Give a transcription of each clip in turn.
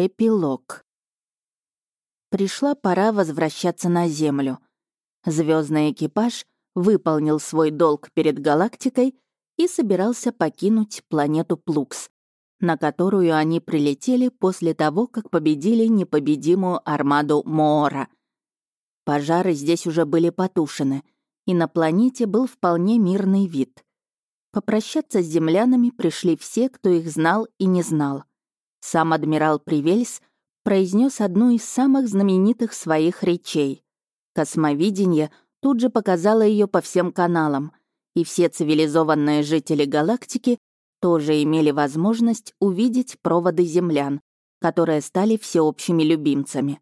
Эпилог. Пришла пора возвращаться на Землю. Звездный экипаж выполнил свой долг перед галактикой и собирался покинуть планету Плукс, на которую они прилетели после того, как победили непобедимую армаду Моора. Пожары здесь уже были потушены, и на планете был вполне мирный вид. Попрощаться с землянами пришли все, кто их знал и не знал. Сам адмирал Привельс произнес одну из самых знаменитых своих речей. Космовидение тут же показало ее по всем каналам, и все цивилизованные жители галактики тоже имели возможность увидеть проводы землян, которые стали всеобщими любимцами.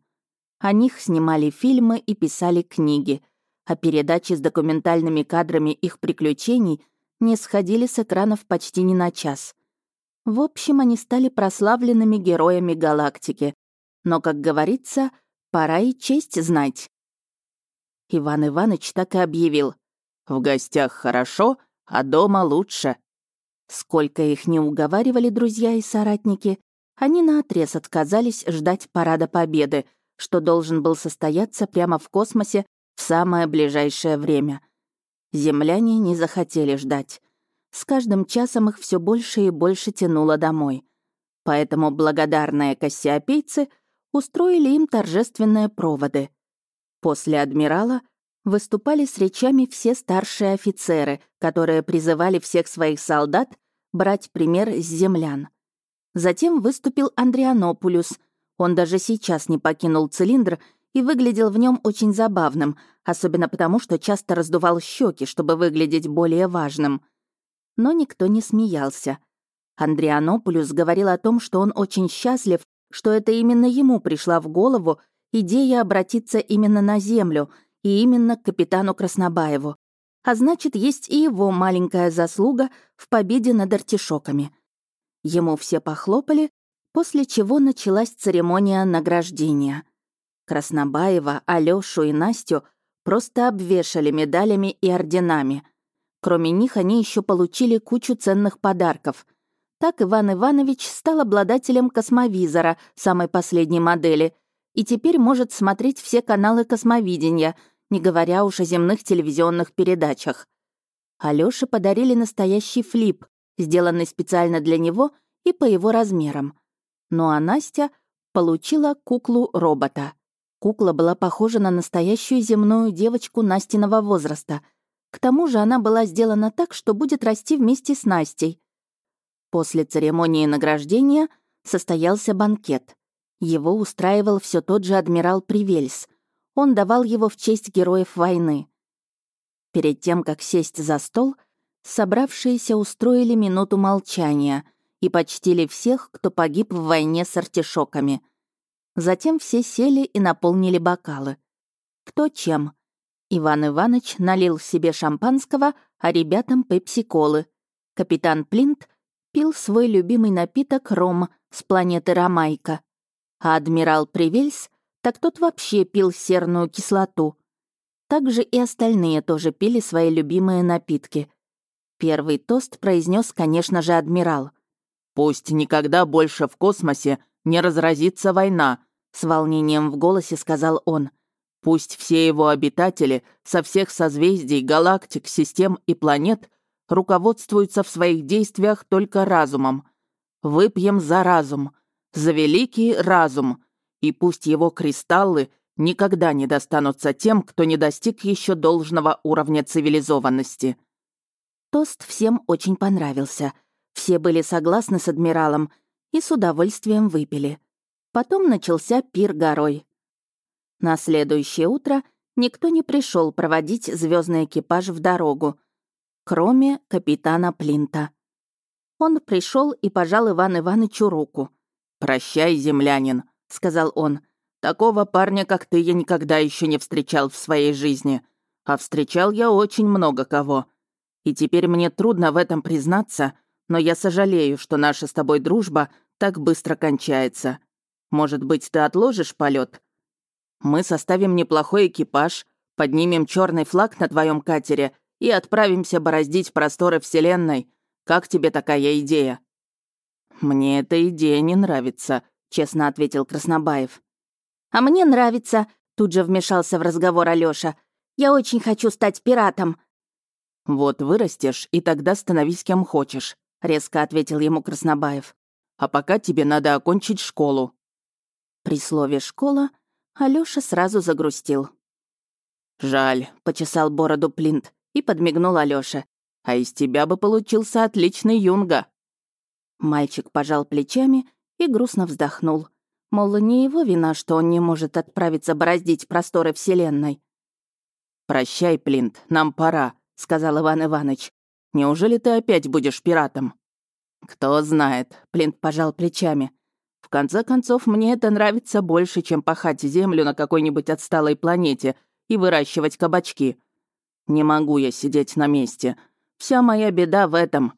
О них снимали фильмы и писали книги, а передачи с документальными кадрами их приключений не сходили с экранов почти ни на час. В общем, они стали прославленными героями галактики. Но, как говорится, пора и честь знать. Иван Иванович так и объявил. «В гостях хорошо, а дома лучше». Сколько их не уговаривали друзья и соратники, они наотрез отказались ждать парада победы, что должен был состояться прямо в космосе в самое ближайшее время. Земляне не захотели ждать. С каждым часом их все больше и больше тянуло домой. Поэтому благодарные кассиопейцы устроили им торжественные проводы. После адмирала выступали с речами все старшие офицеры, которые призывали всех своих солдат брать пример с землян. Затем выступил Андрианопулюс. Он даже сейчас не покинул цилиндр и выглядел в нем очень забавным, особенно потому, что часто раздувал щеки, чтобы выглядеть более важным — но никто не смеялся. Андрианопулюс говорил о том, что он очень счастлив, что это именно ему пришла в голову идея обратиться именно на Землю и именно к капитану Краснобаеву. А значит, есть и его маленькая заслуга в победе над артишоками. Ему все похлопали, после чего началась церемония награждения. Краснобаева, Алёшу и Настю просто обвешали медалями и орденами — Кроме них они еще получили кучу ценных подарков. Так Иван Иванович стал обладателем космовизора самой последней модели и теперь может смотреть все каналы космовидения, не говоря уж о земных телевизионных передачах. Алёше подарили настоящий флип, сделанный специально для него и по его размерам. Ну а Настя получила куклу-робота. Кукла была похожа на настоящую земную девочку Настиного возраста — к тому же она была сделана так, что будет расти вместе с Настей. После церемонии награждения состоялся банкет. Его устраивал все тот же адмирал Привельс. Он давал его в честь героев войны. Перед тем, как сесть за стол, собравшиеся устроили минуту молчания и почтили всех, кто погиб в войне с артишоками. Затем все сели и наполнили бокалы. Кто чем? Иван Иванович налил себе шампанского, а ребятам пепси-колы. Капитан Плинт пил свой любимый напиток ром с планеты Ромайка. А адмирал Привельс, так тот вообще пил серную кислоту. Также и остальные тоже пили свои любимые напитки. Первый тост произнес, конечно же, адмирал. «Пусть никогда больше в космосе не разразится война», — с волнением в голосе сказал он. Пусть все его обитатели со всех созвездий, галактик, систем и планет руководствуются в своих действиях только разумом. Выпьем за разум, за великий разум, и пусть его кристаллы никогда не достанутся тем, кто не достиг еще должного уровня цивилизованности. Тост всем очень понравился. Все были согласны с адмиралом и с удовольствием выпили. Потом начался пир горой. На следующее утро никто не пришел проводить звездный экипаж в дорогу, кроме капитана Плинта. Он пришел и пожал Иван Ивановичу руку. «Прощай, землянин», — сказал он. «Такого парня, как ты, я никогда еще не встречал в своей жизни. А встречал я очень много кого. И теперь мне трудно в этом признаться, но я сожалею, что наша с тобой дружба так быстро кончается. Может быть, ты отложишь полет? Мы составим неплохой экипаж, поднимем черный флаг на твоем катере и отправимся бороздить просторы Вселенной. Как тебе такая идея?» «Мне эта идея не нравится», — честно ответил Краснобаев. «А мне нравится», — тут же вмешался в разговор Алёша. «Я очень хочу стать пиратом». «Вот вырастешь, и тогда становись кем хочешь», — резко ответил ему Краснобаев. «А пока тебе надо окончить школу». При слове «школа» Алёша сразу загрустил. «Жаль», — почесал бороду Плинт и подмигнул Алёше. «А из тебя бы получился отличный юнга». Мальчик пожал плечами и грустно вздохнул. Мол, не его вина, что он не может отправиться бороздить просторы Вселенной. «Прощай, Плинт, нам пора», — сказал Иван Иванович. «Неужели ты опять будешь пиратом?» «Кто знает», — Плинт пожал плечами. «В конце концов, мне это нравится больше, чем пахать землю на какой-нибудь отсталой планете и выращивать кабачки. Не могу я сидеть на месте. Вся моя беда в этом».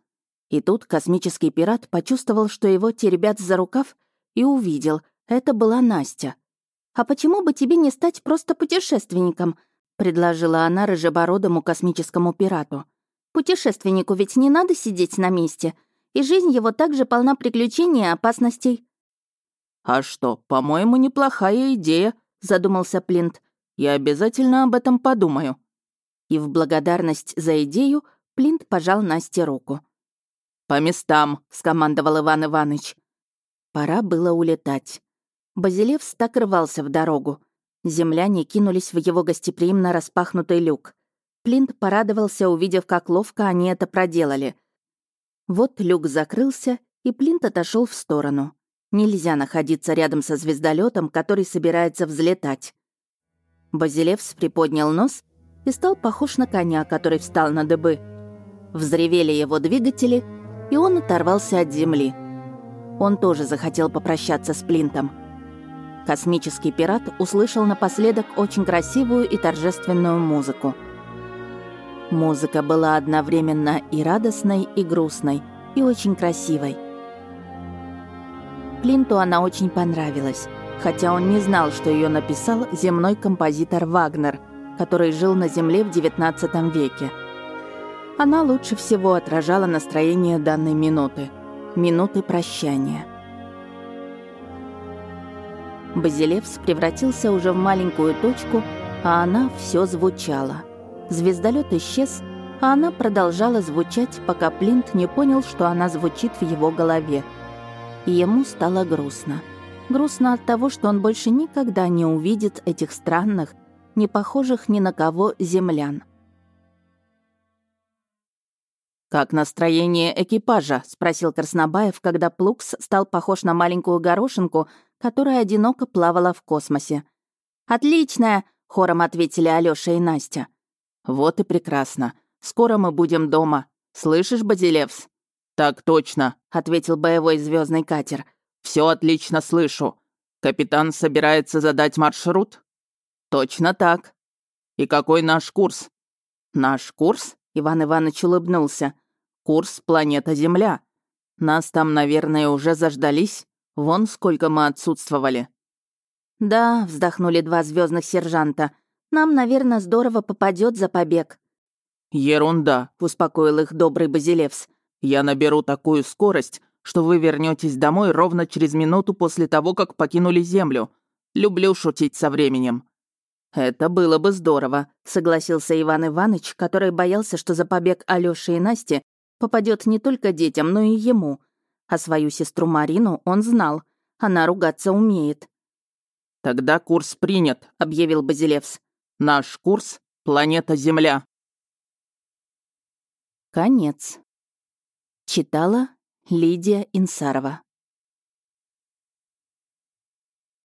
И тут космический пират почувствовал, что его теребят за рукав, и увидел — это была Настя. «А почему бы тебе не стать просто путешественником?» — предложила она рыжебородому космическому пирату. «Путешественнику ведь не надо сидеть на месте, и жизнь его также полна приключений и опасностей». «А что, по-моему, неплохая идея», — задумался Плинт. «Я обязательно об этом подумаю». И в благодарность за идею Плинт пожал Насте руку. «По местам», — скомандовал Иван Иванович. Пора было улетать. Базилевс так рвался в дорогу. Земляне кинулись в его гостеприимно распахнутый люк. Плинт порадовался, увидев, как ловко они это проделали. Вот люк закрылся, и Плинт отошел в сторону. Нельзя находиться рядом со звездолетом, который собирается взлетать. Базилевс приподнял нос и стал похож на коня, который встал на дыбы. Взревели его двигатели, и он оторвался от земли. Он тоже захотел попрощаться с Плинтом. Космический пират услышал напоследок очень красивую и торжественную музыку. Музыка была одновременно и радостной, и грустной, и очень красивой. Плинту она очень понравилась, хотя он не знал, что ее написал земной композитор Вагнер, который жил на Земле в XIX веке. Она лучше всего отражала настроение данной минуты, минуты прощания. Базилевс превратился уже в маленькую точку, а она все звучала. Звездолет исчез, а она продолжала звучать, пока Плинт не понял, что она звучит в его голове. И ему стало грустно. Грустно от того, что он больше никогда не увидит этих странных, не похожих ни на кого землян. «Как настроение экипажа?» — спросил Краснобаев, когда Плукс стал похож на маленькую горошинку, которая одиноко плавала в космосе. «Отличная!» — хором ответили Алёша и Настя. «Вот и прекрасно. Скоро мы будем дома. Слышишь, Базилевс?» «Так точно», — ответил боевой звездный катер. Все отлично слышу. Капитан собирается задать маршрут?» «Точно так. И какой наш курс?» «Наш курс?» — Иван Иванович улыбнулся. «Курс планета Земля. Нас там, наверное, уже заждались?» Вон сколько мы отсутствовали». «Да», — вздохнули два звездных сержанта. «Нам, наверное, здорово попадет за побег». «Ерунда», — успокоил их добрый Базилевс. «Я наберу такую скорость, что вы вернетесь домой ровно через минуту после того, как покинули Землю. Люблю шутить со временем». «Это было бы здорово», — согласился Иван Иванович, который боялся, что за побег Алёши и Насти попадет не только детям, но и ему, а свою сестру Марину он знал. Она ругаться умеет. «Тогда курс принят», — объявил Базилевс. «Наш курс — планета Земля». Конец. Читала Лидия Инсарова.